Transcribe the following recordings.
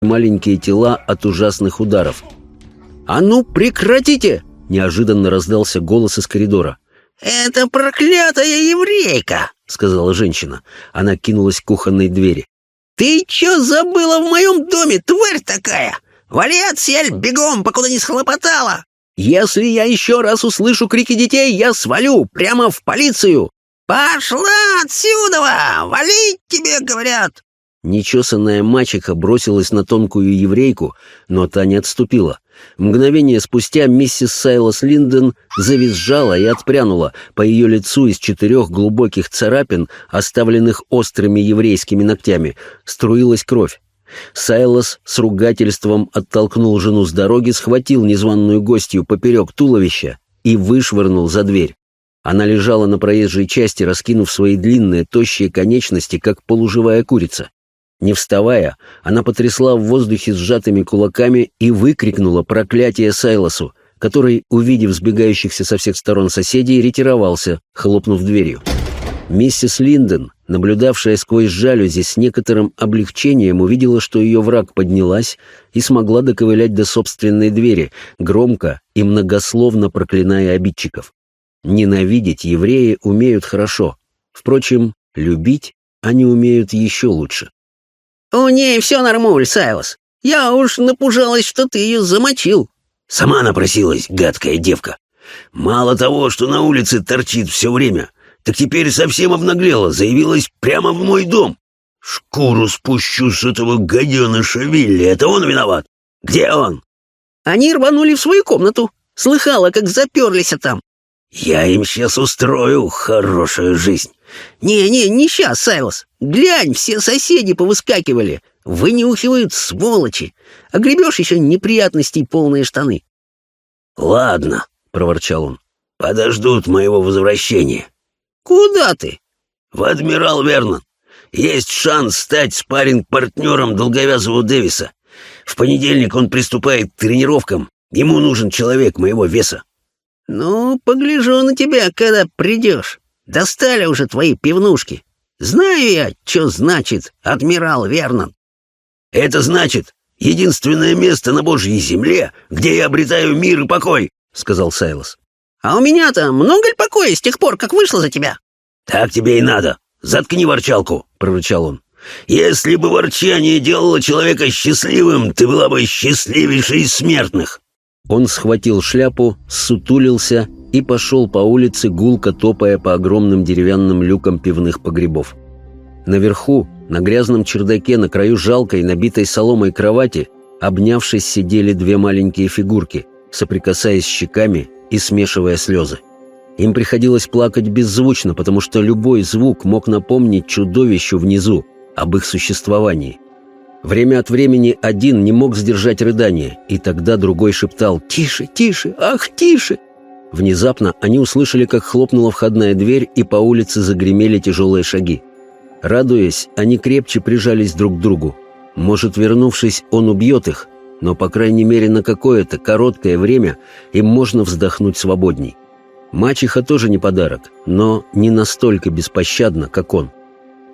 маленькие тела от ужасных ударов. «А ну, прекратите!» — неожиданно раздался голос из коридора. «Это проклятая еврейка!» — сказала женщина. Она кинулась к кухонной двери. «Ты чё забыла в моем доме, тварь такая? Вали отсель бегом, покуда не схлопотала!» «Если я еще раз услышу крики детей, я свалю прямо в полицию!» «Пошла отсюда! Валить тебе, говорят!» Нечесанная мачеха бросилась на тонкую еврейку, но та не отступила. Мгновение спустя миссис Сайлас Линден завизжала и отпрянула. По ее лицу из четырех глубоких царапин, оставленных острыми еврейскими ногтями, струилась кровь. Сайлос с ругательством оттолкнул жену с дороги, схватил незваную гостью поперек туловища и вышвырнул за дверь. Она лежала на проезжей части, раскинув свои длинные, тощие конечности, как полуживая курица. Не вставая, она потрясла в воздухе сжатыми кулаками и выкрикнула проклятие Сайлосу, который, увидев сбегающихся со всех сторон соседей, ретировался, хлопнув дверью. Миссис Линден, наблюдавшая сквозь жалюзи с некоторым облегчением, увидела, что ее враг поднялась и смогла доковылять до собственной двери, громко и многословно проклиная обидчиков. Ненавидеть евреи умеют хорошо. Впрочем, любить они умеют еще лучше. «У ней все нормуль, Сайлос. Я уж напужалась, что ты ее замочил». «Сама напросилась, гадкая девка. Мало того, что на улице торчит все время, так теперь совсем обнаглела, заявилась прямо в мой дом. Шкуру спущу с этого гаденыша Вилли, это он виноват. Где он?» «Они рванули в свою комнату. Слыхала, как заперлись там». «Я им сейчас устрою хорошую жизнь». «Не-не, не сейчас, Сайлос. Глянь, все соседи повыскакивали. Вынюхивают, сволочи. А гребешь еще неприятностей полные штаны». «Ладно», — проворчал он. «Подождут моего возвращения». «Куда ты?» «В Адмирал Вернон. Есть шанс стать спарринг-партнером долговязого Дэвиса. В понедельник он приступает к тренировкам. Ему нужен человек моего веса». «Ну, погляжу на тебя, когда придешь. Достали уже твои пивнушки. Знаю я, что значит адмирал Вернон». «Это значит единственное место на Божьей земле, где я обретаю мир и покой», — сказал Сайлос. «А у меня-то много ли покоя с тех пор, как вышла за тебя?» «Так тебе и надо. Заткни ворчалку», — прорычал он. «Если бы ворчание делало человека счастливым, ты была бы счастливейшей из смертных». Он схватил шляпу, сутулился и пошел по улице, гулко топая по огромным деревянным люкам пивных погребов. Наверху, на грязном чердаке, на краю жалкой, набитой соломой кровати, обнявшись, сидели две маленькие фигурки, соприкасаясь щеками и смешивая слезы. Им приходилось плакать беззвучно, потому что любой звук мог напомнить чудовищу внизу об их существовании. Время от времени один не мог сдержать рыдание, и тогда другой шептал «Тише, тише, ах, тише!» Внезапно они услышали, как хлопнула входная дверь, и по улице загремели тяжелые шаги. Радуясь, они крепче прижались друг к другу. Может, вернувшись, он убьет их, но, по крайней мере, на какое-то короткое время им можно вздохнуть свободней. Мачеха тоже не подарок, но не настолько беспощадно, как он.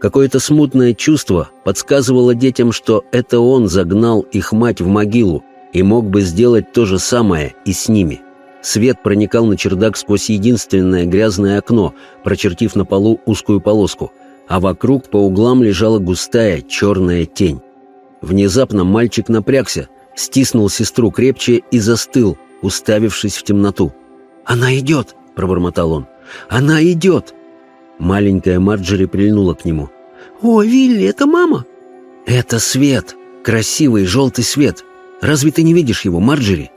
Какое-то смутное чувство подсказывало детям, что это он загнал их мать в могилу и мог бы сделать то же самое и с ними. Свет проникал на чердак сквозь единственное грязное окно, прочертив на полу узкую полоску, а вокруг по углам лежала густая черная тень. Внезапно мальчик напрягся, стиснул сестру крепче и застыл, уставившись в темноту. «Она идет!» — пробормотал он. «Она идет!» Маленькая Марджери прильнула к нему. «О, Вилли, это мама!» «Это свет! Красивый желтый свет! Разве ты не видишь его, Марджери?»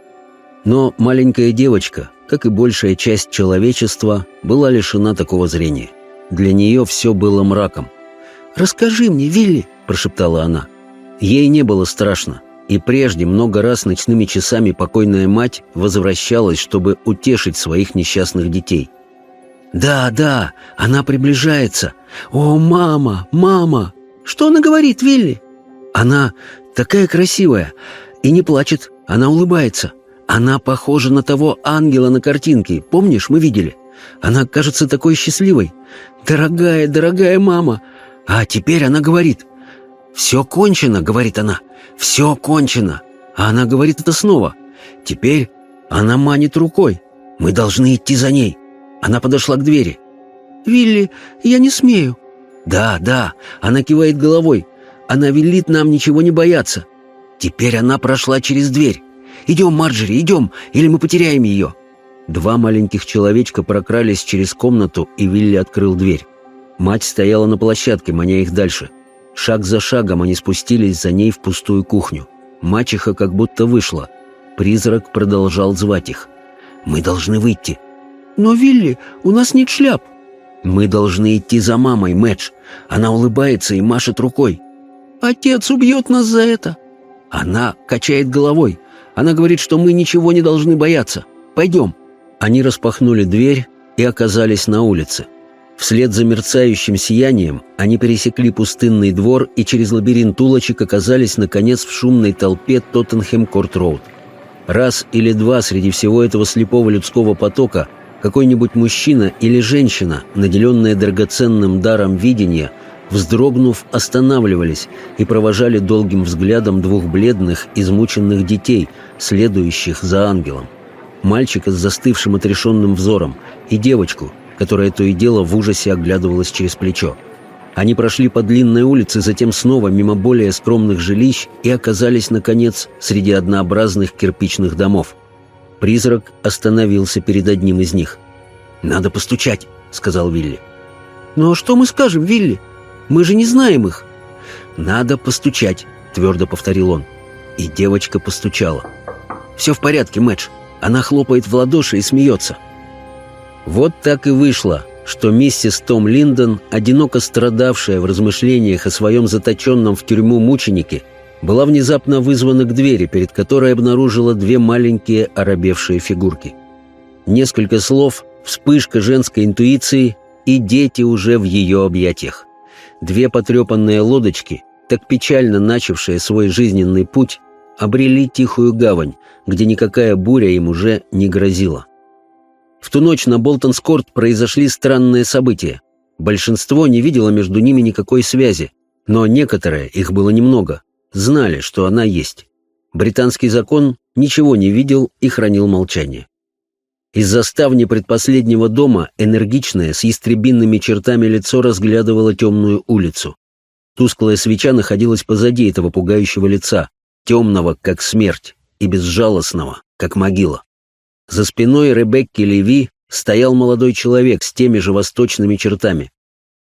Но маленькая девочка, как и большая часть человечества, была лишена такого зрения. Для нее все было мраком. «Расскажи мне, Вилли!» – прошептала она. Ей не было страшно, и прежде много раз ночными часами покойная мать возвращалась, чтобы утешить своих несчастных детей. «Да, да, она приближается! О, мама, мама! Что она говорит, Вилли?» «Она такая красивая и не плачет, она улыбается. Она похожа на того ангела на картинке. Помнишь, мы видели? Она кажется такой счастливой. Дорогая, дорогая мама. А теперь она говорит. «Все кончено», — говорит она. «Все кончено». А она говорит это снова. Теперь она манит рукой. Мы должны идти за ней. Она подошла к двери. «Вилли, я не смею». «Да, да», — она кивает головой. «Она велит нам ничего не бояться». Теперь она прошла через дверь. «Идем, Марджери, идем, или мы потеряем ее». Два маленьких человечка прокрались через комнату, и Вилли открыл дверь. Мать стояла на площадке, маня их дальше. Шаг за шагом они спустились за ней в пустую кухню. Мачеха как будто вышла. Призрак продолжал звать их. «Мы должны выйти». «Но, Вилли, у нас нет шляп». «Мы должны идти за мамой, Мэтч. Она улыбается и машет рукой». «Отец убьет нас за это». Она качает головой. Она говорит, что мы ничего не должны бояться. Пойдем. Они распахнули дверь и оказались на улице. Вслед за мерцающим сиянием они пересекли пустынный двор и через лабиринт улочек оказались, наконец, в шумной толпе Тоттенхэм-Корт-Роуд. Раз или два среди всего этого слепого людского потока какой-нибудь мужчина или женщина, наделенная драгоценным даром видения, вздрогнув, останавливались и провожали долгим взглядом двух бледных, измученных детей, следующих за ангелом. Мальчика с застывшим отрешенным взором и девочку, которая то и дело в ужасе оглядывалась через плечо. Они прошли по длинной улице, затем снова мимо более скромных жилищ и оказались, наконец, среди однообразных кирпичных домов. Призрак остановился перед одним из них. «Надо постучать», — сказал Вилли. «Ну а что мы скажем, Вилли? Мы же не знаем их». «Надо постучать», — твердо повторил он. И девочка постучала. «Все в порядке, Мэтч». Она хлопает в ладоши и смеется. Вот так и вышло, что миссис Том Линдон, одиноко страдавшая в размышлениях о своем заточенном в тюрьму мученике, была внезапно вызвана к двери, перед которой обнаружила две маленькие оробевшие фигурки. Несколько слов, вспышка женской интуиции, и дети уже в ее объятиях. Две потрепанные лодочки, так печально начавшие свой жизненный путь, обрели тихую гавань, где никакая буря им уже не грозила. В ту ночь на Болтонскорт произошли странные события. Большинство не видело между ними никакой связи, но некоторые, их было немного, знали, что она есть. Британский закон ничего не видел и хранил молчание. Из-за ставни предпоследнего дома энергичное, с ястребинными чертами лицо разглядывало темную улицу. Тусклая свеча находилась позади этого пугающего лица, темного, как смерть, и безжалостного, как могила. За спиной Ребекки Леви стоял молодой человек с теми же восточными чертами.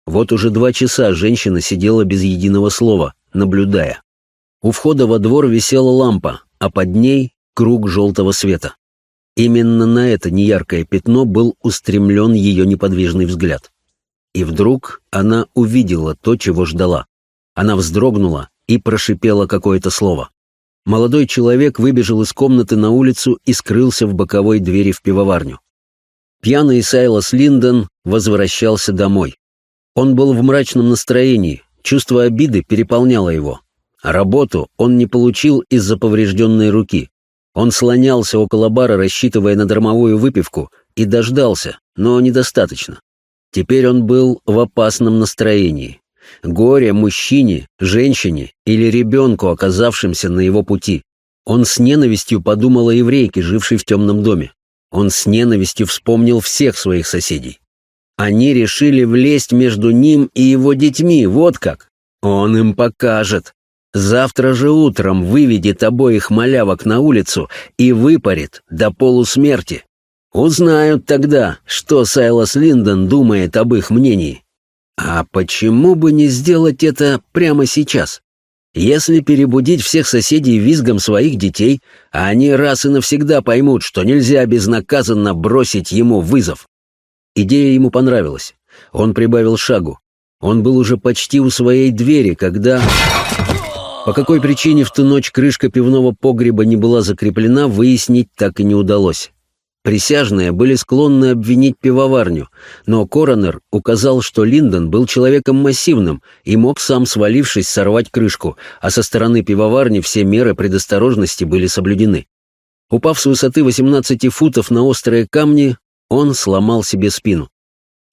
Вот уже два часа женщина сидела без единого слова, наблюдая. У входа во двор висела лампа, а под ней круг желтого света. Именно на это неяркое пятно был устремлен ее неподвижный взгляд. И вдруг она увидела то, чего ждала. Она вздрогнула и прошипела какое-то слово. Молодой человек выбежал из комнаты на улицу и скрылся в боковой двери в пивоварню. Пьяный Сайлас Линдон возвращался домой. Он был в мрачном настроении, чувство обиды переполняло его. работу он не получил из-за поврежденной руки. Он слонялся около бара, рассчитывая на дармовую выпивку, и дождался, но недостаточно. Теперь он был в опасном настроении. Горе мужчине, женщине или ребенку, оказавшимся на его пути. Он с ненавистью подумал о еврейке, жившей в темном доме. Он с ненавистью вспомнил всех своих соседей. Они решили влезть между ним и его детьми, вот как. Он им покажет. Завтра же утром выведет обоих малявок на улицу и выпарит до полусмерти. Узнают тогда, что Сайлас Линдон думает об их мнении. А почему бы не сделать это прямо сейчас? Если перебудить всех соседей визгом своих детей, они раз и навсегда поймут, что нельзя безнаказанно бросить ему вызов. Идея ему понравилась. Он прибавил шагу. Он был уже почти у своей двери, когда... По какой причине в ту ночь крышка пивного погреба не была закреплена, выяснить так и не удалось. Присяжные были склонны обвинить пивоварню, но коронер указал, что Линдон был человеком массивным и мог сам, свалившись, сорвать крышку, а со стороны пивоварни все меры предосторожности были соблюдены. Упав с высоты 18 футов на острые камни, он сломал себе спину.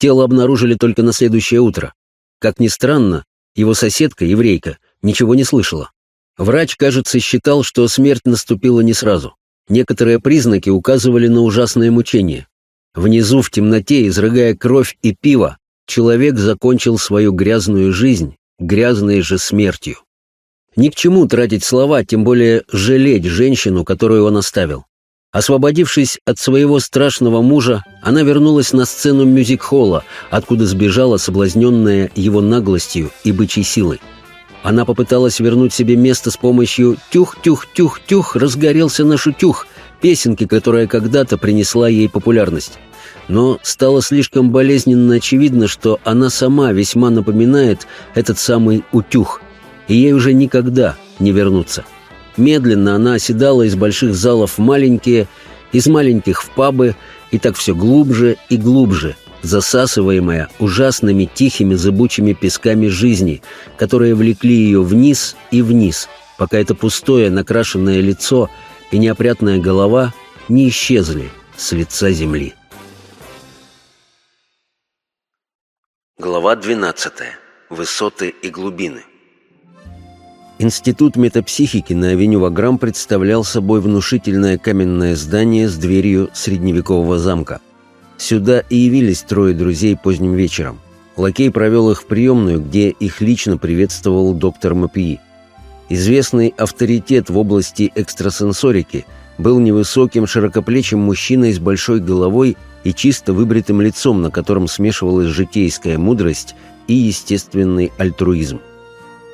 Тело обнаружили только на следующее утро. Как ни странно, его соседка, еврейка, ничего не слышала. Врач, кажется, считал, что смерть наступила не сразу. Некоторые признаки указывали на ужасное мучение. Внизу в темноте, изрыгая кровь и пиво, человек закончил свою грязную жизнь грязной же смертью. Ни к чему тратить слова, тем более жалеть женщину, которую он оставил. Освободившись от своего страшного мужа, она вернулась на сцену мюзик-холла, откуда сбежала, соблазненная его наглостью и бычьей силой. Она попыталась вернуть себе место с помощью «Тюх-тюх-тюх-тюх, разгорелся наш утюг», песенки, которая когда-то принесла ей популярность. Но стало слишком болезненно очевидно, что она сама весьма напоминает этот самый утюг, и ей уже никогда не вернуться. Медленно она оседала из больших залов в маленькие, из маленьких в пабы, и так все глубже и глубже, засасываемая ужасными тихими зыбучими песками жизни, которые влекли ее вниз и вниз, пока это пустое накрашенное лицо и неопрятная голова не исчезли с лица земли. Глава 12. Высоты и глубины. Институт метапсихики на авеню Ваграм представлял собой внушительное каменное здание с дверью средневекового замка. Сюда и явились трое друзей поздним вечером. Лакей провел их в приемную, где их лично приветствовал доктор Мапии. Известный авторитет в области экстрасенсорики был невысоким, широкоплечим мужчиной с большой головой и чисто выбритым лицом, на котором смешивалась житейская мудрость и естественный альтруизм.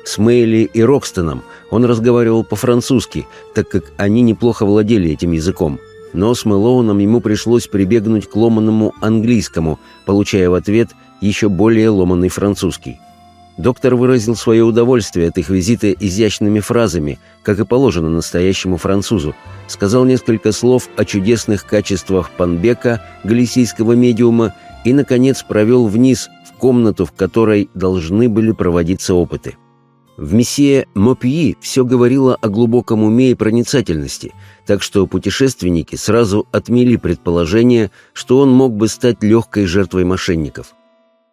С Мэйли и Рокстоном он разговаривал по-французски, так как они неплохо владели этим языком. Но с Мэлоуном ему пришлось прибегнуть к ломаному английскому, получая в ответ еще более ломанный французский. Доктор выразил свое удовольствие от их визита изящными фразами, как и положено настоящему французу, сказал несколько слов о чудесных качествах Панбека, галисийского медиума, и, наконец, провел вниз в комнату, в которой должны были проводиться опыты. В месье Мопьи все говорило о глубоком уме и проницательности, так что путешественники сразу отмели предположение, что он мог бы стать легкой жертвой мошенников.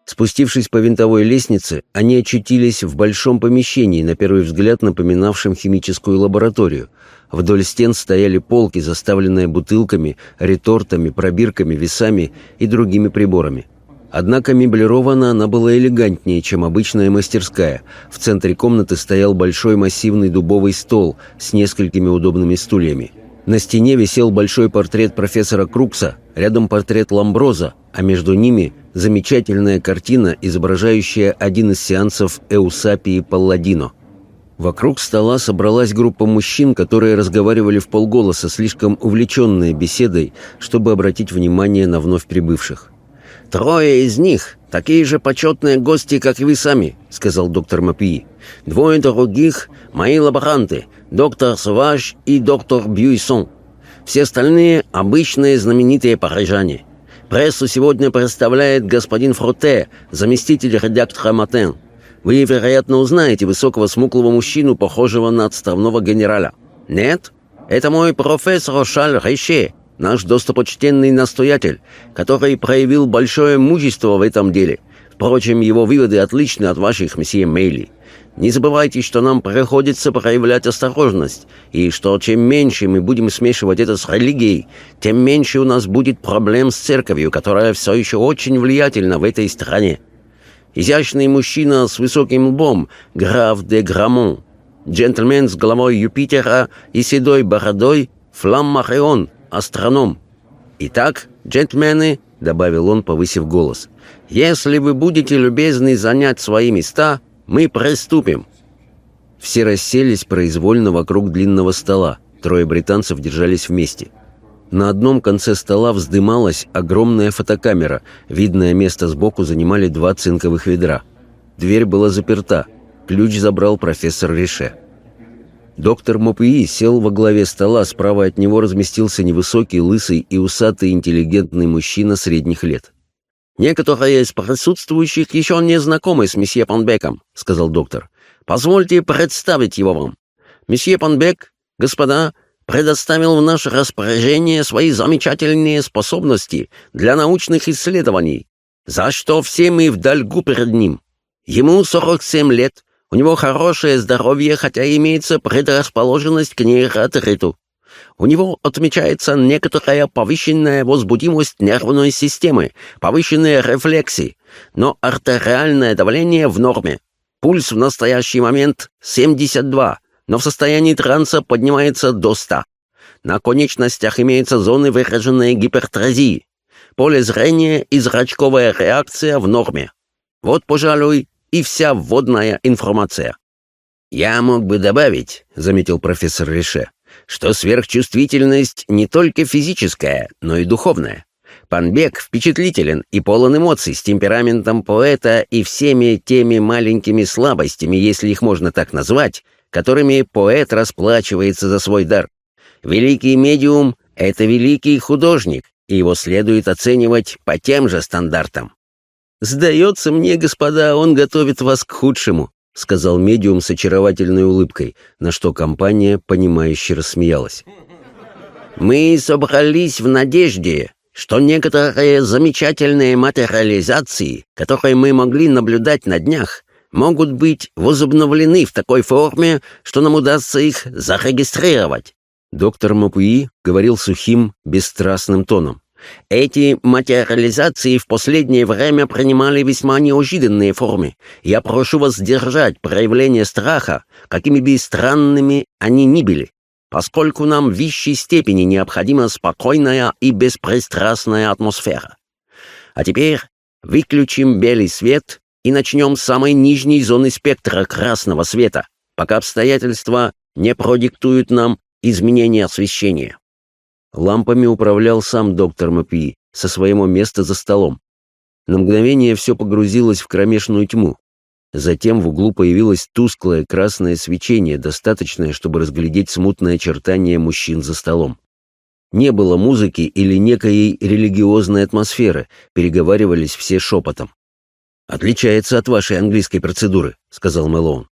Спустившись по винтовой лестнице, они очутились в большом помещении, на первый взгляд напоминавшем химическую лабораторию. Вдоль стен стояли полки, заставленные бутылками, ретортами, пробирками, весами и другими приборами. Однако меблирована она была элегантнее, чем обычная мастерская. В центре комнаты стоял большой массивный дубовый стол с несколькими удобными стульями. На стене висел большой портрет профессора Крукса, рядом портрет Ламброза, а между ними замечательная картина, изображающая один из сеансов Эусапии Палладино. Вокруг стола собралась группа мужчин, которые разговаривали в полголоса, слишком увлеченные беседой, чтобы обратить внимание на вновь прибывших. «Трое из них — такие же почетные гости, как и вы сами», — сказал доктор Мапи. «Двое других — мои лаборанты, доктор Саваж и доктор Бьюисон. Все остальные — обычные знаменитые парижане. Прессу сегодня представляет господин Фроте, заместитель редактора «Матен». Вы, вероятно, узнаете высокого смуглого мужчину, похожего на отставного генерала. Нет? Это мой профессор Шаль Рейше, наш достопочтенный настоятель, который проявил большое мужество в этом деле. Впрочем, его выводы отличны от ваших, месье Мейли. Не забывайте, что нам приходится проявлять осторожность, и что чем меньше мы будем смешивать это с религией, тем меньше у нас будет проблем с церковью, которая все еще очень влиятельна в этой стране. Изящный мужчина с высоким лбом, граф де Грамон, джентльмен с головой Юпитера и седой бородой, Фламмахеон, астроном. Итак, джентльмены, — добавил он, повысив голос, — если вы будете любезны занять свои места, мы приступим. Все расселись произвольно вокруг длинного стола. Трое британцев держались вместе. На одном конце стола вздымалась огромная фотокамера. Видное место сбоку занимали два цинковых ведра. Дверь была заперта. Ключ забрал профессор Рише. Доктор Мопуи сел во главе стола, справа от него разместился невысокий, лысый и усатый интеллигентный мужчина средних лет. «Некоторые из присутствующих еще не знакомы с месье Панбеком», — сказал доктор. «Позвольте представить его вам. Месье Панбек, господа, предоставил в наше распоряжение свои замечательные способности для научных исследований, за что все мы в долгу перед ним. Ему 47 лет, У него хорошее здоровье, хотя имеется предрасположенность к нейроатриту. У него отмечается некоторая повышенная возбудимость нервной системы, повышенные рефлексы, но артериальное давление в норме. Пульс в настоящий момент 72, но в состоянии транса поднимается до 100. На конечностях имеются зоны выраженной гипертразии. Поле зрения и зрачковая реакция в норме. Вот, пожалуй, и вся вводная информация. «Я мог бы добавить», — заметил профессор Реше, что сверхчувствительность не только физическая, но и духовная. Панбек впечатлителен и полон эмоций с темпераментом поэта и всеми теми маленькими слабостями, если их можно так назвать, которыми поэт расплачивается за свой дар. Великий медиум — это великий художник, и его следует оценивать по тем же стандартам. «Сдается мне, господа, он готовит вас к худшему», — сказал медиум с очаровательной улыбкой, на что компания, понимающе рассмеялась. «Мы собрались в надежде, что некоторые замечательные материализации, которые мы могли наблюдать на днях, могут быть возобновлены в такой форме, что нам удастся их зарегистрировать». Доктор Мапуи говорил сухим, бесстрастным тоном. Эти материализации в последнее время принимали весьма неожиданные формы. Я прошу вас сдержать проявление страха, какими бы странными они ни были, поскольку нам в высшей степени необходима спокойная и беспристрастная атмосфера. А теперь выключим белый свет и начнем с самой нижней зоны спектра красного света, пока обстоятельства не продиктуют нам изменение освещения. Лампами управлял сам доктор Мапи со своего места за столом. На мгновение все погрузилось в кромешную тьму. Затем в углу появилось тусклое красное свечение, достаточное, чтобы разглядеть смутное очертание мужчин за столом. Не было музыки или некой религиозной атмосферы, переговаривались все шепотом. «Отличается от вашей английской процедуры», — сказал Мэлоун.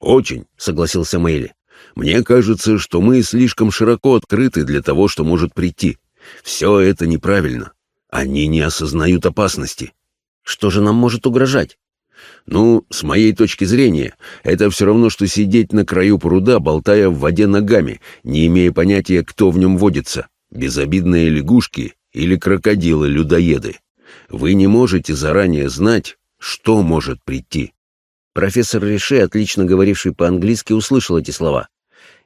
«Очень», — согласился Мэйли. Мне кажется, что мы слишком широко открыты для того, что может прийти. Все это неправильно. Они не осознают опасности. Что же нам может угрожать? Ну, с моей точки зрения, это все равно, что сидеть на краю пруда, болтая в воде ногами, не имея понятия, кто в нем водится. Безобидные лягушки или крокодилы-людоеды. Вы не можете заранее знать, что может прийти. Профессор Реше, отлично говоривший по-английски, услышал эти слова.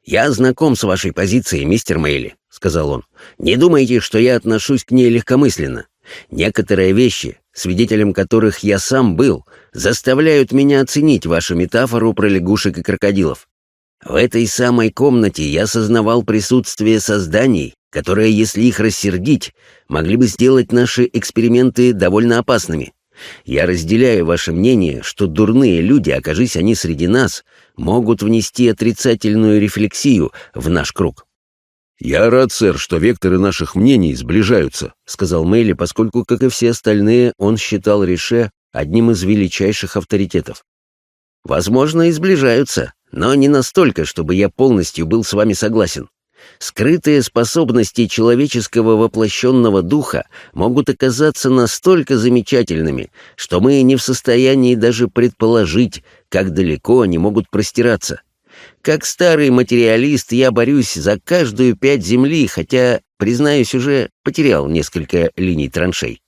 «Я знаком с вашей позицией, мистер Мейли», — сказал он. «Не думайте, что я отношусь к ней легкомысленно. Некоторые вещи, свидетелем которых я сам был, заставляют меня оценить вашу метафору про лягушек и крокодилов. В этой самой комнате я сознавал присутствие созданий, которые, если их рассердить, могли бы сделать наши эксперименты довольно опасными. Я разделяю ваше мнение, что дурные люди, окажись они среди нас, могут внести отрицательную рефлексию в наш круг. «Я рад, сэр, что векторы наших мнений сближаются», — сказал Мэйли, поскольку, как и все остальные, он считал Riше одним из величайших авторитетов. «Возможно, и сближаются, но не настолько, чтобы я полностью был с вами согласен. Скрытые способности человеческого воплощенного духа могут оказаться настолько замечательными, что мы не в состоянии даже предположить, как далеко они могут простираться. Как старый материалист я борюсь за каждую пять земли, хотя, признаюсь, уже потерял несколько линий траншей.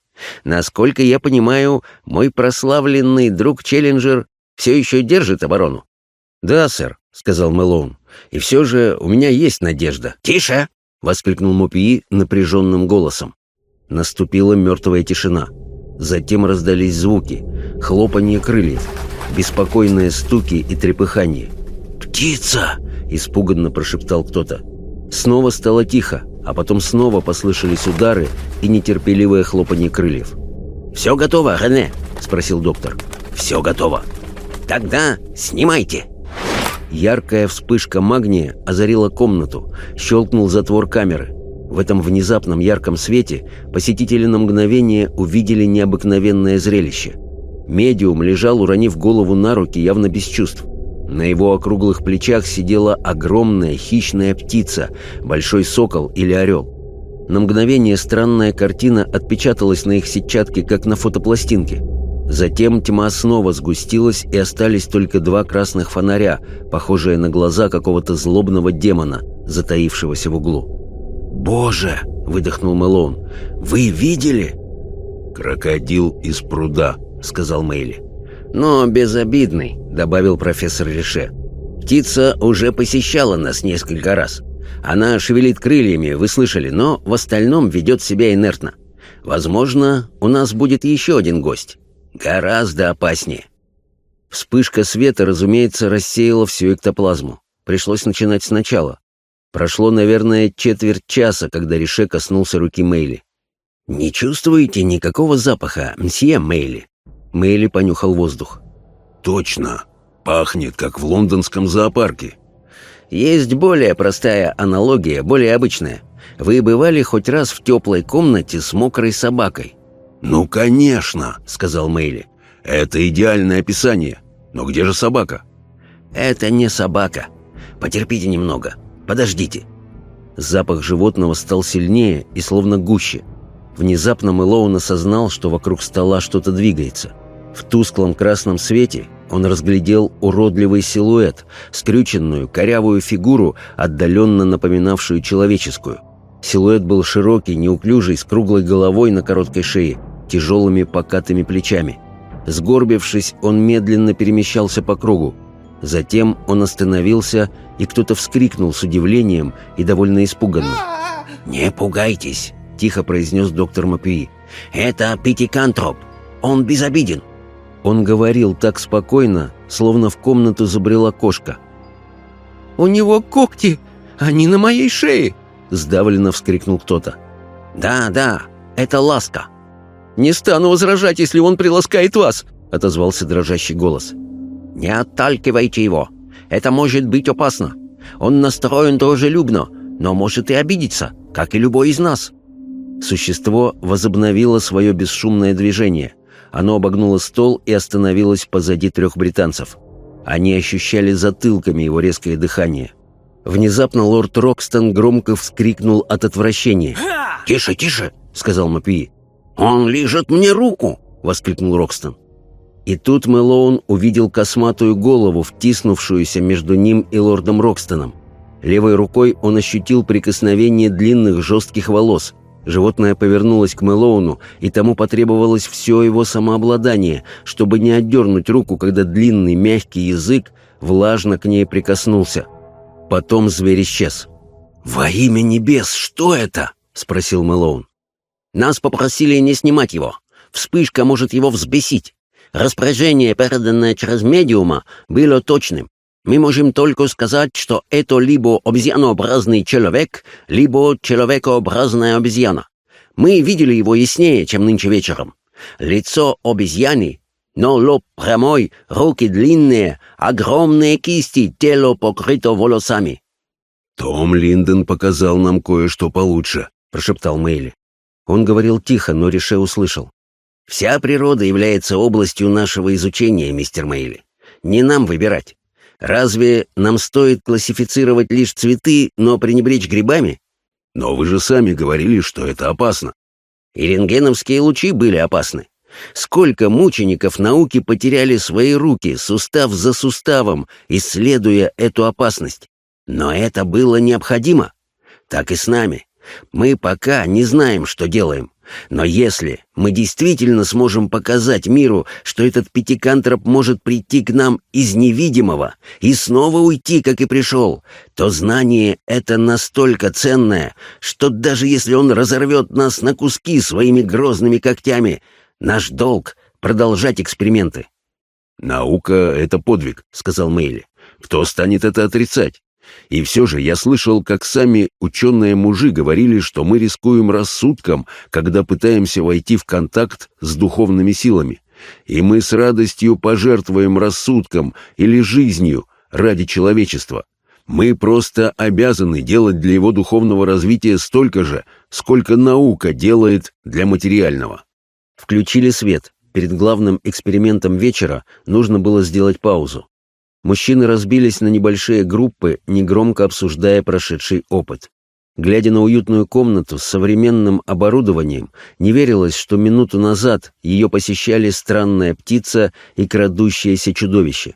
Насколько я понимаю, мой прославленный друг Челленджер все еще держит оборону. «Да, сэр», — сказал Мэлоун. И все же у меня есть надежда». «Тише!» — воскликнул Мопии напряженным голосом. Наступила мертвая тишина. Затем раздались звуки, хлопанье крыльев, беспокойные стуки и трепыхание. «Птица!» — испуганно прошептал кто-то. Снова стало тихо, а потом снова послышались удары и нетерпеливое хлопанье крыльев. «Все готово, Рене?» — спросил доктор. «Все готово. Тогда снимайте!» Яркая вспышка магния озарила комнату, щелкнул затвор камеры. В этом внезапном ярком свете посетители на мгновение увидели необыкновенное зрелище. Медиум лежал, уронив голову на руки, явно без чувств. На его округлых плечах сидела огромная хищная птица, большой сокол или орел. На мгновение странная картина отпечаталась на их сетчатке, как на фотопластинке. Затем тьма снова сгустилась, и остались только два красных фонаря, похожие на глаза какого-то злобного демона, затаившегося в углу. «Боже!» — выдохнул Мэлоун. «Вы видели?» «Крокодил из пруда», — сказал Мэйли. «Но безобидный», — добавил профессор Реше. «Птица уже посещала нас несколько раз. Она шевелит крыльями, вы слышали, но в остальном ведет себя инертно. Возможно, у нас будет еще один гость. Гораздо опаснее. Вспышка света, разумеется, рассеяла всю эктоплазму. Пришлось начинать сначала. Прошло, наверное, четверть часа, когда Рише коснулся руки Мейли. «Не чувствуете никакого запаха, мсье Мейли?» Мейли понюхал воздух. «Точно. Пахнет, как в лондонском зоопарке». «Есть более простая аналогия, более обычная. Вы бывали хоть раз в теплой комнате с мокрой собакой?» «Ну, конечно», — сказал Мэйли. «Это идеальное описание. Но где же собака?» «Это не собака. Потерпите немного. Подождите». Запах животного стал сильнее и словно гуще. Внезапно Мэлоун осознал, что вокруг стола что-то двигается. В тусклом красном свете он разглядел уродливый силуэт, скрюченную, корявую фигуру, отдаленно напоминавшую человеческую. Силуэт был широкий, неуклюжий, с круглой головой на короткой шее, тяжелыми покатыми плечами. Сгорбившись, он медленно перемещался по кругу. Затем он остановился, и кто-то вскрикнул с удивлением и довольно испуганно. «Не пугайтесь», — тихо произнес доктор Мапюи. «Это Питикантроп. Он безобиден». Он говорил так спокойно, словно в комнату забрела кошка. «У него когти! Они на моей шее!» — сдавленно вскрикнул кто-то. «Да, да, это ласка». «Не стану возражать, если он приласкает вас», — отозвался дрожащий голос. «Не отталкивайте его. Это может быть опасно. Он настроен дружелюбно, но может и обидеться, как и любой из нас». Существо возобновило свое бесшумное движение. Оно обогнуло стол и остановилось позади трех британцев. Они ощущали затылками его резкое дыхание. Внезапно лорд Рокстон громко вскрикнул от отвращения. «Тише, тише!» — сказал Мапи. «Он лижет мне руку!» — воскликнул Рокстон. И тут Мэлоун увидел косматую голову, втиснувшуюся между ним и лордом Рокстоном. Левой рукой он ощутил прикосновение длинных жестких волос. Животное повернулось к Мэлоуну, и тому потребовалось все его самообладание, чтобы не отдернуть руку, когда длинный мягкий язык влажно к ней прикоснулся. Потом зверь исчез. «Во имя небес, что это?» — спросил Мэлоун. «Нас попросили не снимать его. Вспышка может его взбесить. Распоряжение, переданное через медиума, было точным. Мы можем только сказать, что это либо обезьянообразный человек, либо человекообразная обезьяна. Мы видели его яснее, чем нынче вечером. Лицо обезьяны но лоб прямой, руки длинные, огромные кисти, тело покрыто волосами. «Том Линден показал нам кое-что получше», — прошептал Мэйли. Он говорил тихо, но Рише услышал. «Вся природа является областью нашего изучения, мистер Мэйли. Не нам выбирать. Разве нам стоит классифицировать лишь цветы, но пренебречь грибами?» «Но вы же сами говорили, что это опасно». «И рентгеновские лучи были опасны. Сколько мучеников науки потеряли свои руки, сустав за суставом, исследуя эту опасность. Но это было необходимо. Так и с нами. Мы пока не знаем, что делаем. Но если мы действительно сможем показать миру, что этот пятикантроп может прийти к нам из невидимого и снова уйти, как и пришел, то знание это настолько ценное, что даже если он разорвет нас на куски своими грозными когтями, Наш долг — продолжать эксперименты». «Наука — это подвиг», — сказал Мейли. «Кто станет это отрицать? И все же я слышал, как сами ученые-мужи говорили, что мы рискуем рассудком, когда пытаемся войти в контакт с духовными силами. И мы с радостью пожертвуем рассудком или жизнью ради человечества. Мы просто обязаны делать для его духовного развития столько же, сколько наука делает для материального. Включили свет. Перед главным экспериментом вечера нужно было сделать паузу. Мужчины разбились на небольшие группы, негромко обсуждая прошедший опыт. Глядя на уютную комнату с современным оборудованием, не верилось, что минуту назад ее посещали странная птица и крадущееся чудовище.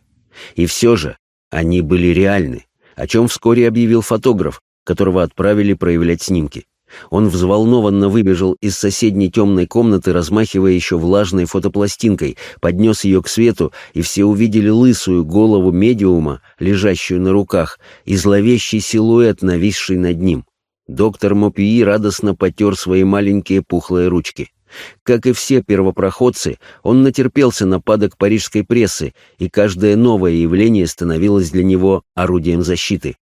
И все же они были реальны, о чем вскоре объявил фотограф, которого отправили проявлять снимки. Он взволнованно выбежал из соседней темной комнаты, размахивая еще влажной фотопластинкой, поднес ее к свету, и все увидели лысую голову медиума, лежащую на руках, и зловещий силуэт, нависший над ним. Доктор Мопии радостно потер свои маленькие пухлые ручки. Как и все первопроходцы, он натерпелся нападок парижской прессы, и каждое новое явление становилось для него орудием защиты.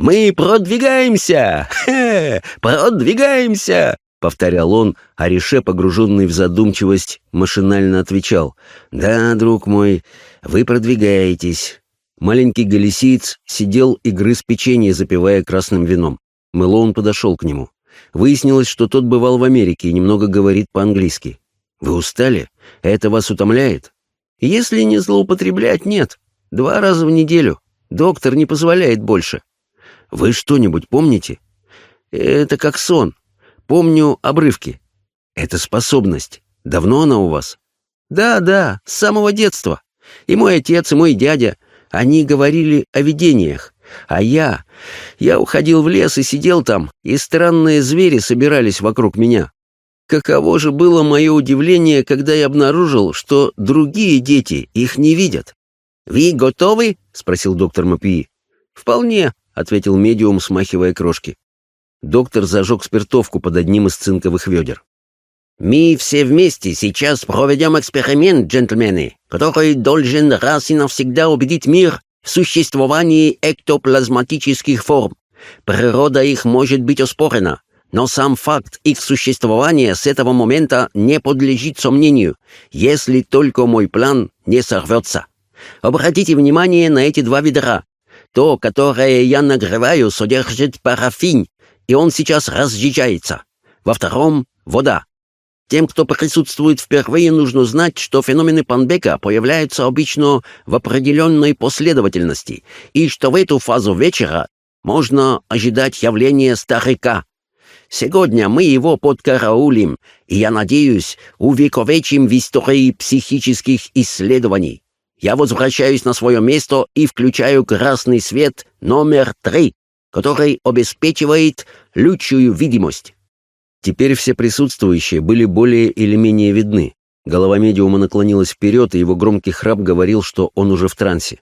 «Мы продвигаемся! Хе, продвигаемся!» — повторял он, а Реше, погруженный в задумчивость, машинально отвечал. «Да, друг мой, вы продвигаетесь». Маленький галисиец сидел и грыз печенье, запивая красным вином. Мэлоун подошел к нему. Выяснилось, что тот бывал в Америке и немного говорит по-английски. «Вы устали? Это вас утомляет?» «Если не злоупотреблять, нет. Два раза в неделю. Доктор не позволяет больше». «Вы что-нибудь помните?» «Это как сон. Помню обрывки». «Это способность. Давно она у вас?» «Да, да, с самого детства. И мой отец, и мой дядя, они говорили о видениях. А я... Я уходил в лес и сидел там, и странные звери собирались вокруг меня. Каково же было мое удивление, когда я обнаружил, что другие дети их не видят. «Вы готовы?» — спросил доктор Мапии. «Вполне», — ответил медиум, смахивая крошки. Доктор зажег спиртовку под одним из цинковых ведер. «Мы все вместе сейчас проведем эксперимент, джентльмены, который должен раз и навсегда убедить мир, в существовании эктоплазматических форм. Природа их может быть оспорена, но сам факт их существования с этого момента не подлежит сомнению, если только мой план не сорвется. Обратите внимание на эти два ведра. То, которое я нагреваю, содержит парафин, и он сейчас разъезжается. Во втором — вода. Тем, кто присутствует впервые, нужно знать, что феномены Панбека появляются обычно в определенной последовательности, и что в эту фазу вечера можно ожидать явления старика. Сегодня мы его подкараулим, и, я надеюсь, увековечим в истории психических исследований. Я возвращаюсь на свое место и включаю красный свет номер три, который обеспечивает лучшую видимость. Теперь все присутствующие были более или менее видны. Голова медиума наклонилась вперед, и его громкий храп говорил, что он уже в трансе.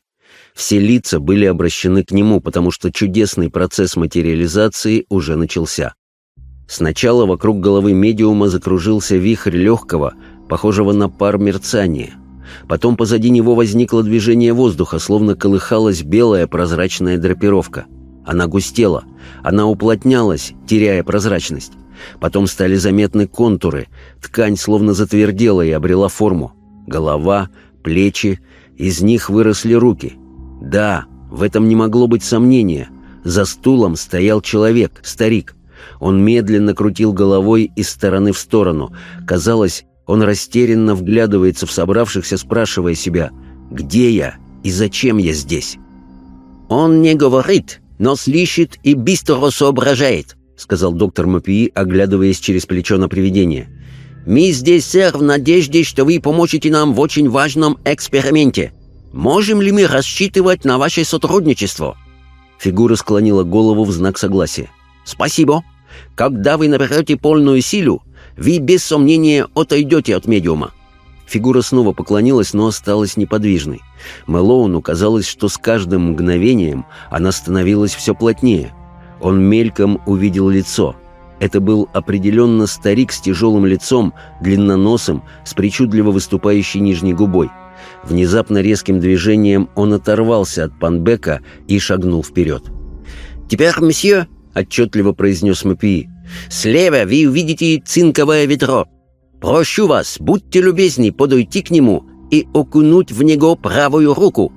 Все лица были обращены к нему, потому что чудесный процесс материализации уже начался. Сначала вокруг головы медиума закружился вихрь легкого, похожего на пар мерцания. Потом позади него возникло движение воздуха, словно колыхалась белая прозрачная драпировка. Она густела, она уплотнялась, теряя прозрачность. Потом стали заметны контуры, ткань словно затвердела и обрела форму. Голова, плечи, из них выросли руки. Да, в этом не могло быть сомнения. За стулом стоял человек, старик. Он медленно крутил головой из стороны в сторону. Казалось, он растерянно вглядывается в собравшихся, спрашивая себя, «Где я и зачем я здесь?» «Он не говорит, но слышит и быстро соображает. — сказал доктор Мапии, оглядываясь через плечо на привидение. «Мы здесь, сэр, в надежде, что вы поможете нам в очень важном эксперименте. Можем ли мы рассчитывать на ваше сотрудничество?» Фигура склонила голову в знак согласия. «Спасибо. Когда вы наберете полную силу, вы без сомнения отойдете от медиума». Фигура снова поклонилась, но осталась неподвижной. Мэлоуну казалось, что с каждым мгновением она становилась все плотнее. Он мельком увидел лицо. Это был определенно старик с тяжелым лицом, длинноносым, с причудливо выступающей нижней губой. Внезапно резким движением он оторвался от Панбека и шагнул вперед. «Теперь, месье», — отчетливо произнес Мапии, — «слева вы увидите цинковое ведро. Прошу вас, будьте любезны подойти к нему и окунуть в него правую руку».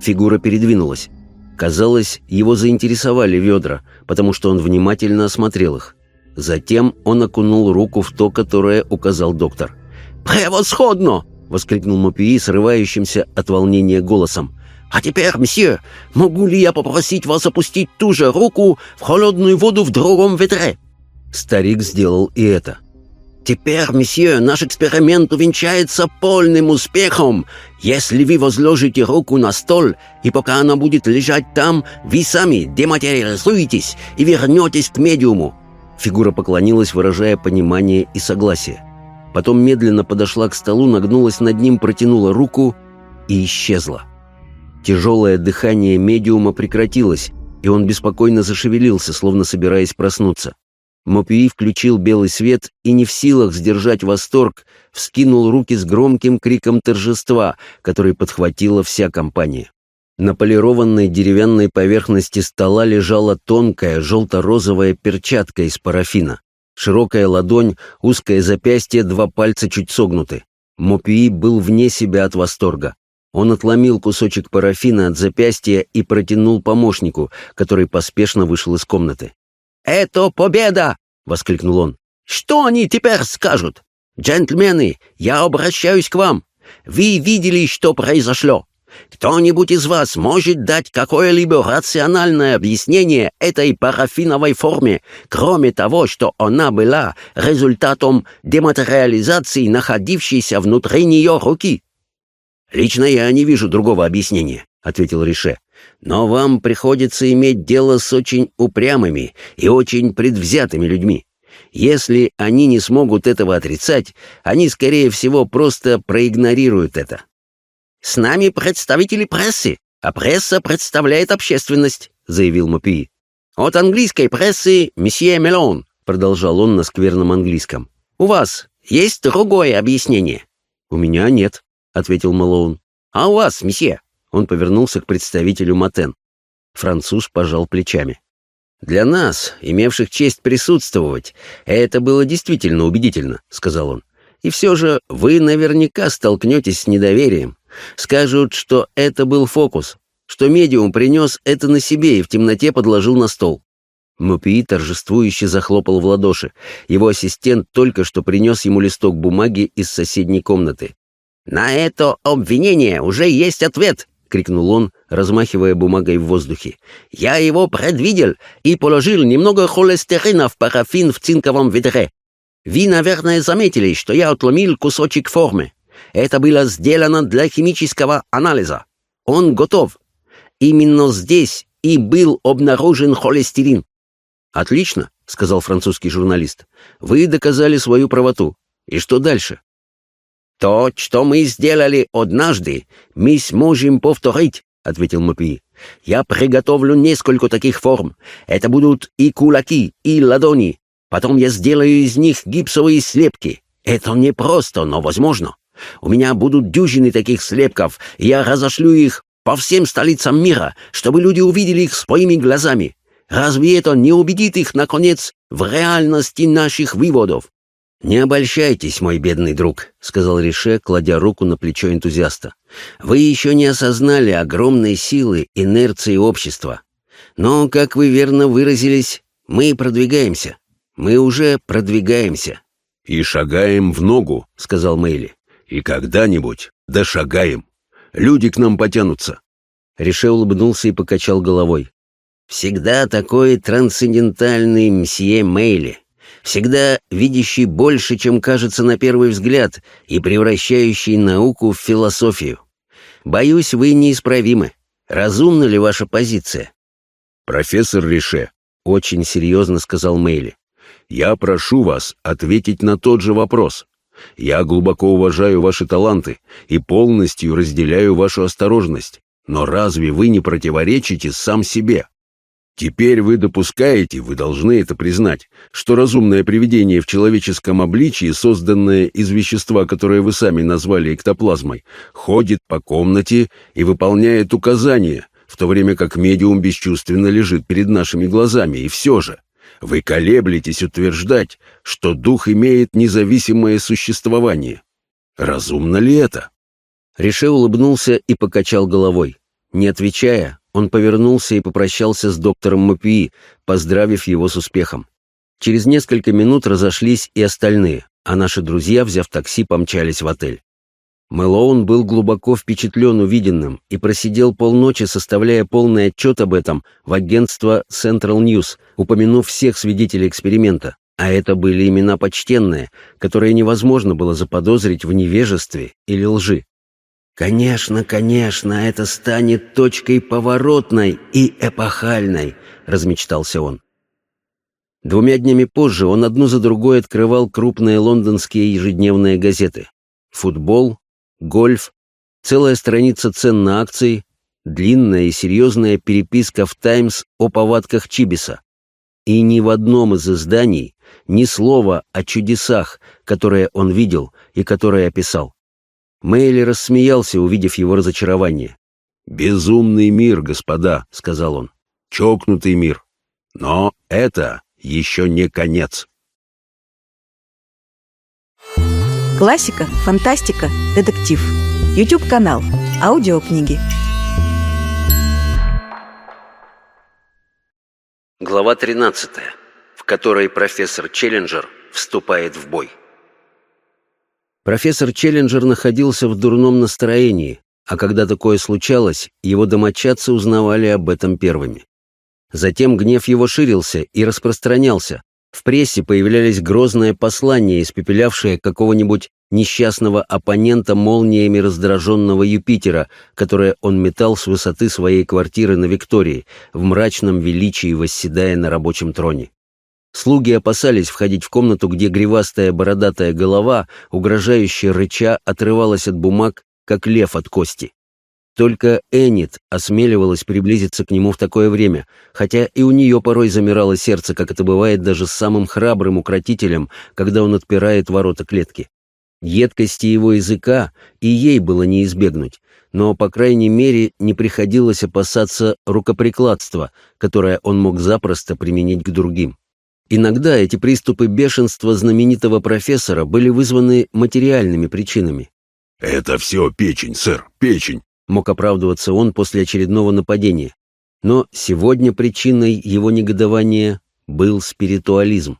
Фигура передвинулась. Казалось, его заинтересовали ведра, потому что он внимательно осмотрел их. Затем он окунул руку в то, которое указал доктор. «Превосходно!» — воскликнул Мопии, срывающимся от волнения голосом. А теперь, мсье, могу ли я попросить вас опустить ту же руку в холодную воду в другом ведре?» Старик сделал и это. «Теперь, месье, наш эксперимент увенчается полным успехом. Если вы возложите руку на стол, и пока она будет лежать там, вы сами дематериализуетесь и вернетесь к медиуму». Фигура поклонилась, выражая понимание и согласие. Потом медленно подошла к столу, нагнулась над ним, протянула руку и исчезла. Тяжелое дыхание медиума прекратилось, и он беспокойно зашевелился, словно собираясь проснуться. Мопюи включил белый свет и, не в силах сдержать восторг, вскинул руки с громким криком торжества, который подхватила вся компания. На полированной деревянной поверхности стола лежала тонкая желто-розовая перчатка из парафина. Широкая ладонь, узкое запястье, два пальца чуть согнуты. Мопюи был вне себя от восторга. Он отломил кусочек парафина от запястья и протянул помощнику, который поспешно вышел из комнаты. «Это победа!» — воскликнул он. «Что они теперь скажут? Джентльмены, я обращаюсь к вам. Вы видели, что произошло. Кто-нибудь из вас может дать какое-либо рациональное объяснение этой парафиновой форме, кроме того, что она была результатом дематериализации находившейся внутри нее руки?» «Лично я не вижу другого объяснения», — ответил Рише. «Но вам приходится иметь дело с очень упрямыми и очень предвзятыми людьми. Если они не смогут этого отрицать, они, скорее всего, просто проигнорируют это». «С нами представители прессы, а пресса представляет общественность», — заявил Мопи. «От английской прессы месье Мелон», — продолжал он на скверном английском. «У вас есть другое объяснение?» «У меня нет», — ответил Мэлоун. «А у вас, месье?» Он повернулся к представителю Матен. Француз пожал плечами. «Для нас, имевших честь присутствовать, это было действительно убедительно», — сказал он. «И все же вы наверняка столкнетесь с недоверием. Скажут, что это был фокус, что медиум принес это на себе и в темноте подложил на стол». Мупи торжествующе захлопал в ладоши. Его ассистент только что принес ему листок бумаги из соседней комнаты. «На это обвинение уже есть ответ!» — крикнул он, размахивая бумагой в воздухе. «Я его предвидел и положил немного холестерина в парафин в цинковом ведре. Вы, наверное, заметили, что я отломил кусочек формы. Это было сделано для химического анализа. Он готов. Именно здесь и был обнаружен холестерин». «Отлично», — сказал французский журналист. «Вы доказали свою правоту. И что дальше?» «То, что мы сделали однажды, мы сможем повторить», — ответил Мопи. «Я приготовлю несколько таких форм. Это будут и кулаки, и ладони. Потом я сделаю из них гипсовые слепки. Это непросто, но возможно. У меня будут дюжины таких слепков, и я разошлю их по всем столицам мира, чтобы люди увидели их своими глазами. Разве это не убедит их, наконец, в реальности наших выводов? «Не обольщайтесь, мой бедный друг», — сказал Рише, кладя руку на плечо энтузиаста. «Вы еще не осознали огромной силы инерции общества. Но, как вы верно выразились, мы продвигаемся. Мы уже продвигаемся». «И шагаем в ногу», — сказал Мэйли. «И когда-нибудь дошагаем. Люди к нам потянутся». Рише улыбнулся и покачал головой. «Всегда такой трансцендентальный мсье Мэйли всегда видящий больше, чем кажется на первый взгляд, и превращающий науку в философию. Боюсь, вы неисправимы. Разумна ли ваша позиция? «Профессор Рише», — очень серьезно сказал Мейли, «я прошу вас ответить на тот же вопрос. Я глубоко уважаю ваши таланты и полностью разделяю вашу осторожность, но разве вы не противоречите сам себе?» Теперь вы допускаете, вы должны это признать, что разумное привидение в человеческом обличии, созданное из вещества, которое вы сами назвали эктоплазмой, ходит по комнате и выполняет указания, в то время как медиум бесчувственно лежит перед нашими глазами, и все же вы колеблетесь утверждать, что дух имеет независимое существование. Разумно ли это? Реше улыбнулся и покачал головой. Не отвечая, он повернулся и попрощался с доктором Мапии, поздравив его с успехом. Через несколько минут разошлись и остальные, а наши друзья, взяв такси, помчались в отель. Мэлоун был глубоко впечатлен увиденным и просидел полночи, составляя полный отчет об этом в агентство Central News, упомянув всех свидетелей эксперимента. А это были имена почтенные, которые невозможно было заподозрить в невежестве или лжи. «Конечно, конечно, это станет точкой поворотной и эпохальной», — размечтался он. Двумя днями позже он одну за другой открывал крупные лондонские ежедневные газеты. Футбол, гольф, целая страница цен на акции, длинная и серьезная переписка в «Таймс» о повадках Чибиса. И ни в одном из изданий ни слова о чудесах, которые он видел и которые описал. Мэйли рассмеялся, увидев его разочарование. «Безумный мир, господа», — сказал он. «Чокнутый мир. Но это еще не конец». Классика, фантастика, детектив. YouTube-канал. Аудиокниги. Глава 13, в которой профессор Челленджер вступает в бой. Профессор Челленджер находился в дурном настроении, а когда такое случалось, его домочадцы узнавали об этом первыми. Затем гнев его ширился и распространялся, в прессе появлялись грозные послания, испепелявшие какого-нибудь несчастного оппонента молниями раздраженного Юпитера, которые он метал с высоты своей квартиры на Виктории, в мрачном величии восседая на рабочем троне. Слуги опасались входить в комнату, где гривастая бородатая голова, угрожающая рыча, отрывалась от бумаг, как лев от кости. Только Эннет осмеливалась приблизиться к нему в такое время, хотя и у нее порой замирало сердце, как это бывает даже с самым храбрым укротителем, когда он отпирает ворота клетки. Едкости его языка и ей было не избегнуть, но, по крайней мере, не приходилось опасаться рукоприкладства, которое он мог запросто применить к другим. Иногда эти приступы бешенства знаменитого профессора были вызваны материальными причинами. «Это все печень, сэр, печень мог оправдываться он после очередного нападения. Но сегодня причиной его негодования был спиритуализм.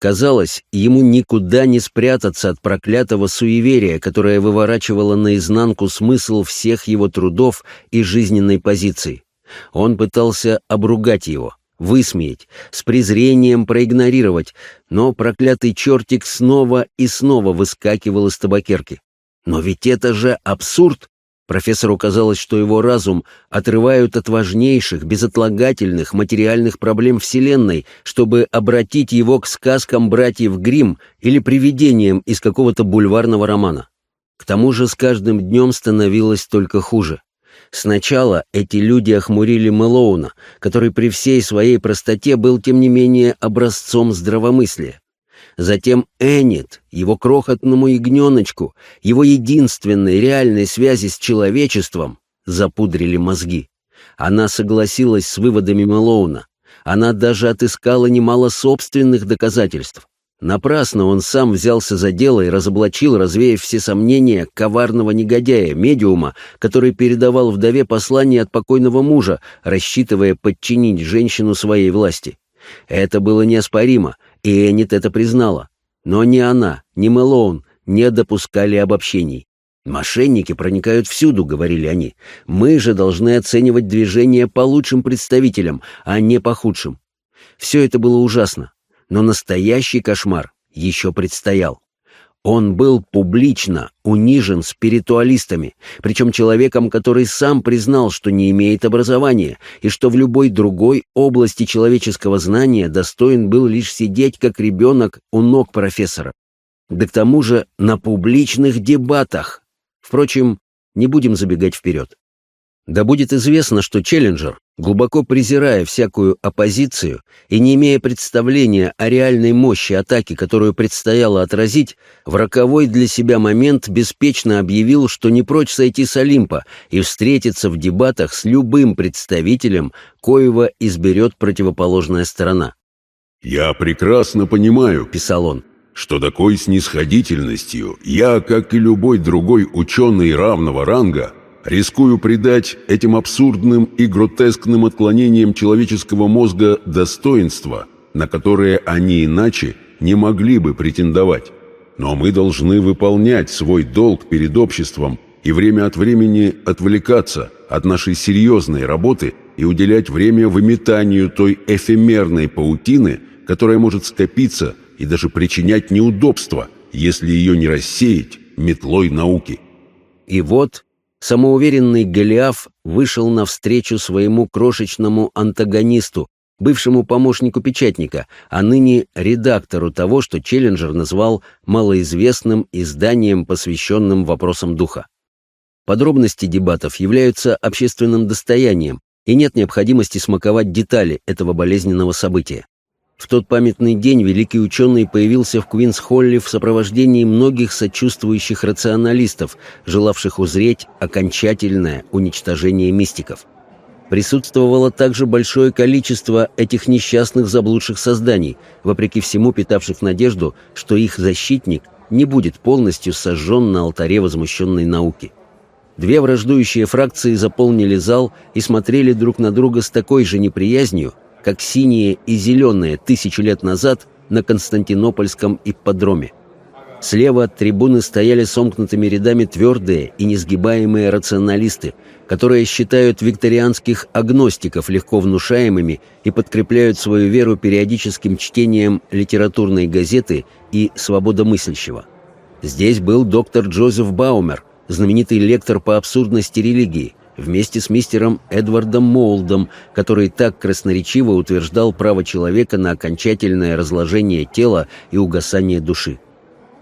Казалось, ему никуда не спрятаться от проклятого суеверия, которое выворачивало наизнанку смысл всех его трудов и жизненной позиции. Он пытался обругать его, высмеять, с презрением проигнорировать, но проклятый чертик снова и снова выскакивал из табакерки. Но ведь это же абсурд! Профессору казалось, что его разум отрывают от важнейших, безотлагательных материальных проблем Вселенной, чтобы обратить его к сказкам братьев Гримм или привидениям из какого-то бульварного романа. К тому же с каждым днем становилось только хуже. Сначала эти люди охмурили Мэлоуна, который при всей своей простоте был, тем не менее, образцом здравомыслия. Затем Эннет, его крохотному ягненочку, его единственной реальной связи с человечеством, запудрили мозги. Она согласилась с выводами Мэлоуна. Она даже отыскала немало собственных доказательств. Напрасно он сам взялся за дело и разоблачил, развеяв все сомнения, коварного негодяя, медиума, который передавал вдове послание от покойного мужа, рассчитывая подчинить женщину своей власти. Это было неоспоримо, и Эннет это признала. Но ни она, ни Мэлоун не допускали обобщений. «Мошенники проникают всюду», — говорили они. «Мы же должны оценивать движение по лучшим представителям, а не по худшим». Все это было ужасно, но настоящий кошмар еще предстоял. Он был публично унижен спиритуалистами, причем человеком, который сам признал, что не имеет образования, и что в любой другой области человеческого знания достоин был лишь сидеть как ребенок у ног профессора. Да к тому же на публичных дебатах. Впрочем, не будем забегать вперед. Да будет известно, что Челленджер, глубоко презирая всякую оппозицию и не имея представления о реальной мощи атаки, которую предстояло отразить, в роковой для себя момент беспечно объявил, что не прочь сойти с Олимпа и встретиться в дебатах с любым представителем, коего изберет противоположная сторона. «Я прекрасно понимаю», — писал он, что такой снисходительностью я, как и любой другой ученый равного ранга, Рискую придать этим абсурдным и гротескным отклонениям человеческого мозга достоинства, на которые они иначе не могли бы претендовать. Но мы должны выполнять свой долг перед обществом и время от времени отвлекаться от нашей серьезной работы и уделять время выметанию той эфемерной паутины, которая может скопиться и даже причинять неудобства, если ее не рассеять метлой науки. И вот самоуверенный Голиаф вышел навстречу своему крошечному антагонисту, бывшему помощнику печатника, а ныне редактору того, что Челленджер назвал малоизвестным изданием, посвященным вопросам духа. Подробности дебатов являются общественным достоянием, и нет необходимости смаковать детали этого болезненного события. В тот памятный день великий ученый появился в Квинс-Холле в сопровождении многих сочувствующих рационалистов, желавших узреть окончательное уничтожение мистиков. Присутствовало также большое количество этих несчастных заблудших созданий, вопреки всему питавших надежду, что их защитник не будет полностью сожжен на алтаре возмущенной науки. Две враждующие фракции заполнили зал и смотрели друг на друга с такой же неприязнью, как синие и зеленые тысячу лет назад на Константинопольском ипподроме. Слева от трибуны стояли сомкнутыми рядами твердые и несгибаемые рационалисты, которые считают викторианских агностиков легко внушаемыми и подкрепляют свою веру периодическим чтением литературной газеты и свободомыслящего. Здесь был доктор Джозеф Баумер, знаменитый лектор по абсурдности религии, вместе с мистером Эдвардом Моулдом, который так красноречиво утверждал право человека на окончательное разложение тела и угасание души.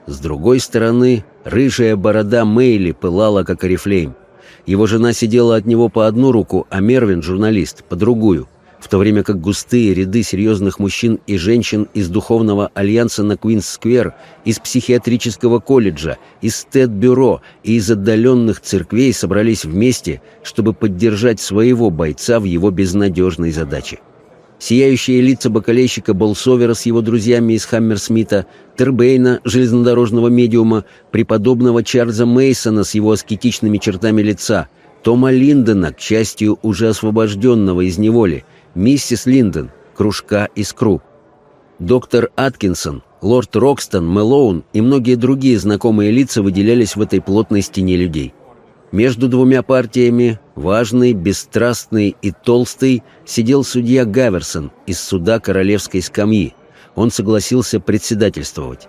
С другой стороны, рыжая борода Мейли пылала, как орифлейм. Его жена сидела от него по одну руку, а Мервин, журналист, по другую – в то время как густые ряды серьезных мужчин и женщин из Духовного Альянса на Квинс-сквер, из психиатрического колледжа, из Тед-бюро и из отдаленных церквей собрались вместе, чтобы поддержать своего бойца в его безнадежной задаче. Сияющие лица бокалейщика Болсовера с его друзьями из Хаммерсмита, Тербейна, железнодорожного медиума, преподобного Чарльза Мейсона с его аскетичными чертами лица, Тома Линдена, к счастью, уже освобожденного из неволи, миссис Линдон, кружка «Искру», доктор Аткинсон, лорд Рокстон, Мэлоун и многие другие знакомые лица выделялись в этой плотной стене людей. Между двумя партиями, важный, бесстрастный и толстый, сидел судья Гаверсон из суда королевской скамьи. Он согласился председательствовать.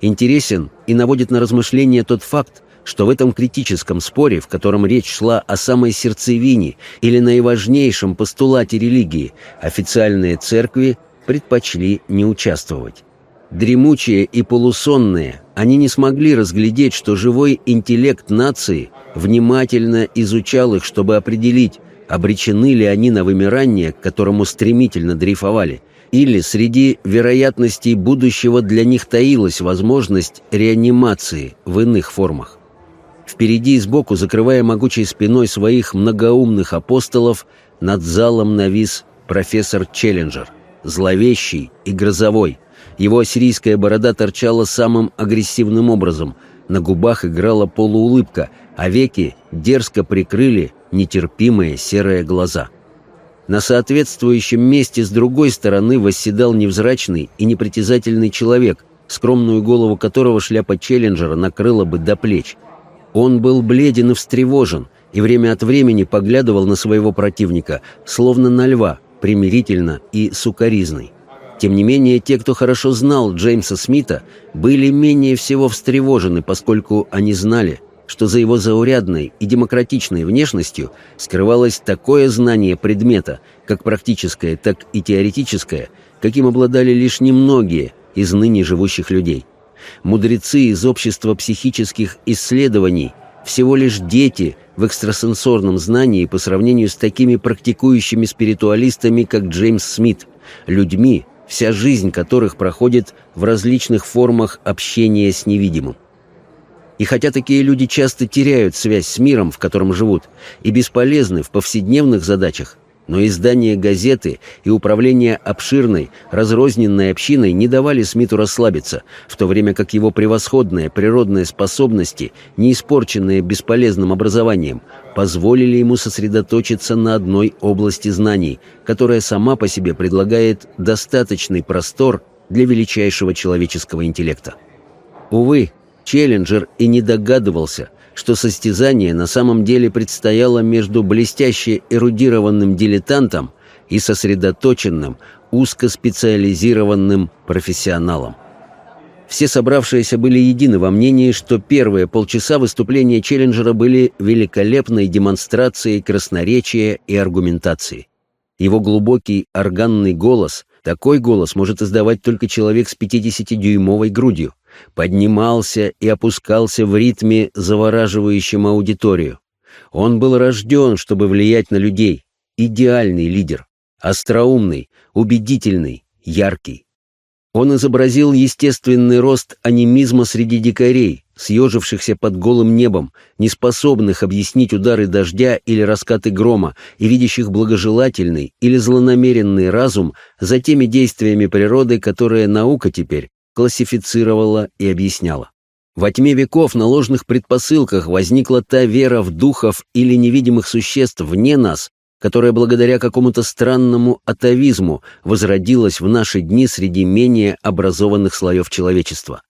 Интересен и наводит на размышления тот факт, что в этом критическом споре, в котором речь шла о самой сердцевине или наиважнейшем постулате религии, официальные церкви предпочли не участвовать. Дремучие и полусонные, они не смогли разглядеть, что живой интеллект нации внимательно изучал их, чтобы определить, обречены ли они на вымирание, к которому стремительно дрейфовали, или среди вероятностей будущего для них таилась возможность реанимации в иных формах. Впереди и сбоку, закрывая могучей спиной своих многоумных апостолов, над залом навис профессор Челленджер, зловещий и грозовой. Его ассирийская борода торчала самым агрессивным образом, на губах играла полуулыбка, а веки дерзко прикрыли нетерпимые серые глаза. На соответствующем месте с другой стороны восседал невзрачный и непритязательный человек, скромную голову которого шляпа Челленджера накрыла бы до плеч – он был бледен и встревожен, и время от времени поглядывал на своего противника, словно на льва, примирительно и сукоризной. Тем не менее, те, кто хорошо знал Джеймса Смита, были менее всего встревожены, поскольку они знали, что за его заурядной и демократичной внешностью скрывалось такое знание предмета, как практическое, так и теоретическое, каким обладали лишь немногие из ныне живущих людей – Мудрецы из общества психических исследований всего лишь дети в экстрасенсорном знании по сравнению с такими практикующими спиритуалистами, как Джеймс Смит, людьми, вся жизнь которых проходит в различных формах общения с невидимым. И хотя такие люди часто теряют связь с миром, в котором живут, и бесполезны в повседневных задачах, но издание газеты и управление обширной, разрозненной общиной не давали Смиту расслабиться, в то время как его превосходные природные способности, не испорченные бесполезным образованием, позволили ему сосредоточиться на одной области знаний, которая сама по себе предлагает достаточный простор для величайшего человеческого интеллекта. Увы, Челленджер и не догадывался, что состязание на самом деле предстояло между блестяще эрудированным дилетантом и сосредоточенным, узкоспециализированным профессионалом. Все собравшиеся были едины во мнении, что первые полчаса выступления Челленджера были великолепной демонстрацией красноречия и аргументации. Его глубокий органный голос, такой голос может издавать только человек с 50-дюймовой грудью, поднимался и опускался в ритме, завораживающем аудиторию. Он был рожден, чтобы влиять на людей, идеальный лидер, остроумный, убедительный, яркий. Он изобразил естественный рост анимизма среди дикарей, съежившихся под голым небом, неспособных объяснить удары дождя или раскаты грома и видящих благожелательный или злонамеренный разум за теми действиями природы, которые наука теперь классифицировала и объясняла. Во тьме веков на ложных предпосылках возникла та вера в духов или невидимых существ вне нас, которая благодаря какому-то странному атовизму возродилась в наши дни среди менее образованных слоев человечества.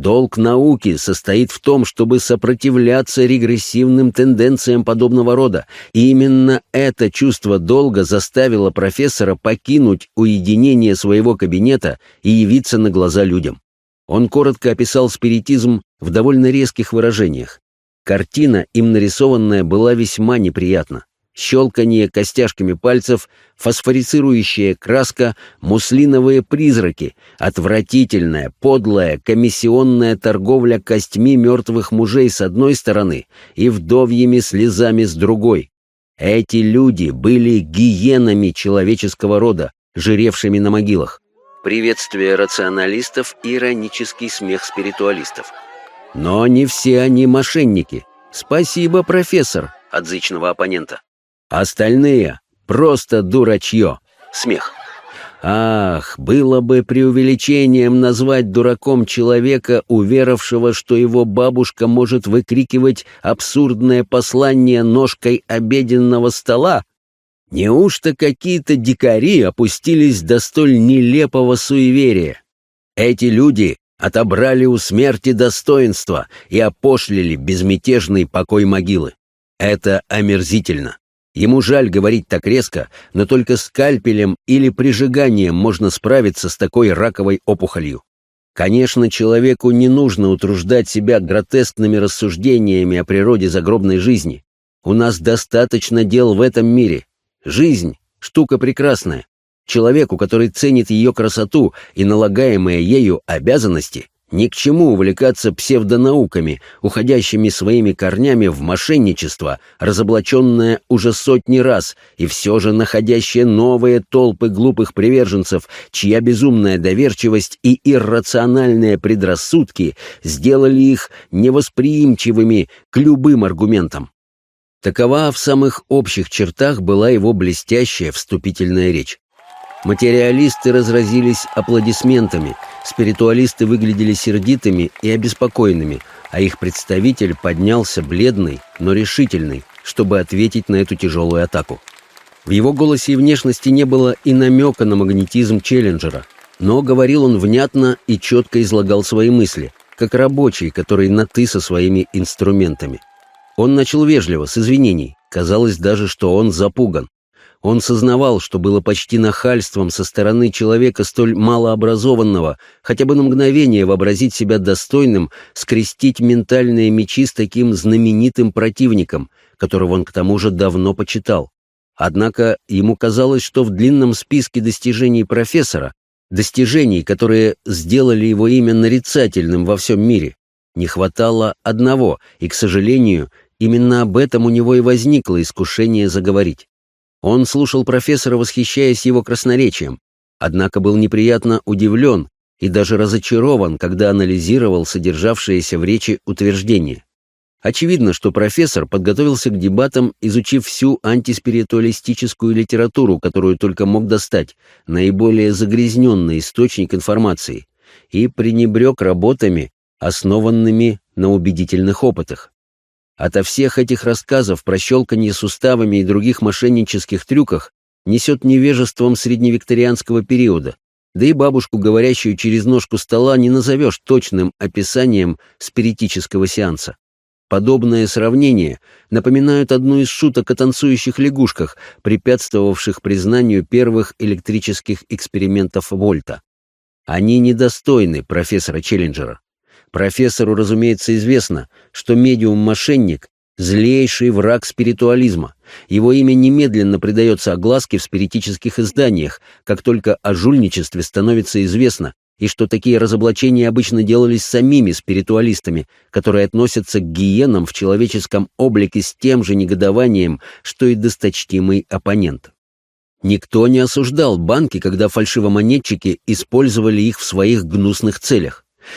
Долг науки состоит в том, чтобы сопротивляться регрессивным тенденциям подобного рода, и именно это чувство долга заставило профессора покинуть уединение своего кабинета и явиться на глаза людям. Он коротко описал спиритизм в довольно резких выражениях. Картина, им нарисованная, была весьма неприятна щелканье костяшками пальцев, фосфорицирующая краска, муслиновые призраки, отвратительная, подлая, комиссионная торговля костьми мертвых мужей с одной стороны и вдовьими слезами с другой. Эти люди были гиенами человеческого рода, жиревшими на могилах. Приветствие рационалистов и иронический смех спиритуалистов. Но не все они мошенники. Спасибо, профессор, от зычного оппонента. Остальные — просто дурачье. Смех. Ах, было бы преувеличением назвать дураком человека, уверовавшего, что его бабушка может выкрикивать абсурдное послание ножкой обеденного стола. Неужто какие-то дикари опустились до столь нелепого суеверия? Эти люди отобрали у смерти достоинство и опошлили безмятежный покой могилы. Это омерзительно. Ему жаль говорить так резко, но только скальпелем или прижиганием можно справиться с такой раковой опухолью. Конечно, человеку не нужно утруждать себя гротескными рассуждениями о природе загробной жизни. У нас достаточно дел в этом мире. Жизнь — штука прекрасная. Человеку, который ценит ее красоту и налагаемые ею обязанности, ни к чему увлекаться псевдонауками, уходящими своими корнями в мошенничество, разоблаченное уже сотни раз, и все же находящее новые толпы глупых приверженцев, чья безумная доверчивость и иррациональные предрассудки сделали их невосприимчивыми к любым аргументам. Такова в самых общих чертах была его блестящая вступительная речь. Материалисты разразились аплодисментами, спиритуалисты выглядели сердитыми и обеспокоенными, а их представитель поднялся бледный, но решительный, чтобы ответить на эту тяжелую атаку. В его голосе и внешности не было и намека на магнетизм Челленджера, но говорил он внятно и четко излагал свои мысли, как рабочий, который на «ты» со своими инструментами. Он начал вежливо, с извинений. Казалось даже, что он запуган. Он сознавал, что было почти нахальством со стороны человека столь малообразованного, хотя бы на мгновение вообразить себя достойным, скрестить ментальные мечи с таким знаменитым противником, которого он к тому же давно почитал. Однако ему казалось, что в длинном списке достижений профессора, достижений, которые сделали его имя нарицательным во всем мире, не хватало одного, и, к сожалению, именно об этом у него и возникло искушение заговорить. Он слушал профессора, восхищаясь его красноречием, однако был неприятно удивлен и даже разочарован, когда анализировал содержавшееся в речи утверждение. Очевидно, что профессор подготовился к дебатам, изучив всю антиспиритуалистическую литературу, которую только мог достать, наиболее загрязненный источник информации, и пренебрег работами, основанными на убедительных опытах. Ото всех этих рассказов про щелканье суставами и других мошеннических трюках несет невежеством средневикторианского периода, Да и бабушку, говорящую через ножку стола, не назовешь точным описанием спиритического сеанса. Подобное сравнение напоминают одну из шуток о танцующих лягушках, препятствовавших признанию первых электрических экспериментов Вольта. Они недостойны профессора Челленджера. Профессору, разумеется, известно, что медиум-мошенник — злейший враг спиритуализма. Его имя немедленно придается огласке в спиритических изданиях, как только о жульничестве становится известно, и что такие разоблачения обычно делались самими спиритуалистами, которые относятся к гиенам в человеческом облике с тем же негодованием, что и досточтимый оппонент. Никто не осуждал банки, когда фальшивомонетчики использовали их в своих гнусных целях.